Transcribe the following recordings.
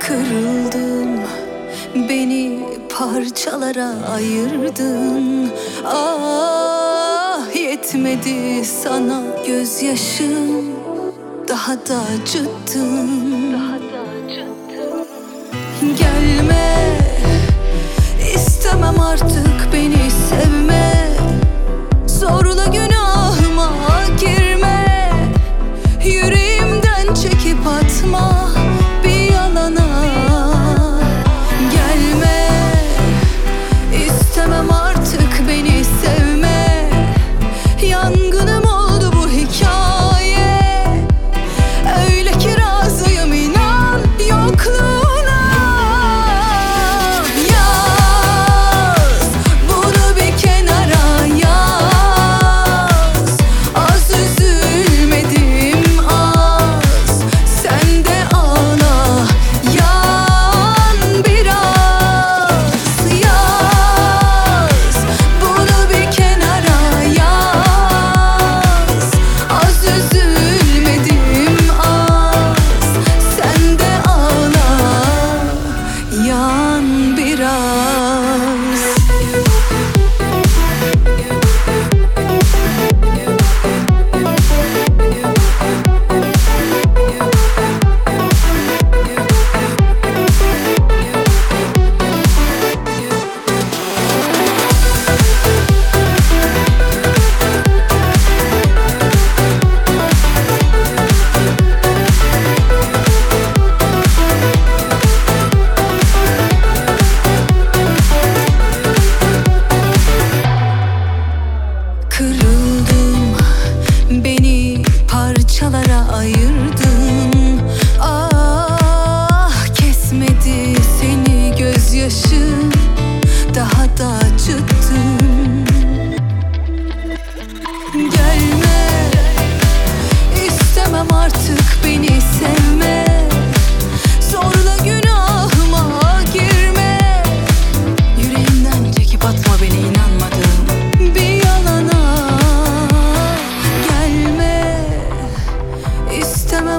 Kırıldım beni parçalara ayırdın. Ah yetmedi sana gözyaşım. Daha da acıttın. Daha da acıttın. Gelme istemem artık beni.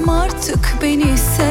artık beni sen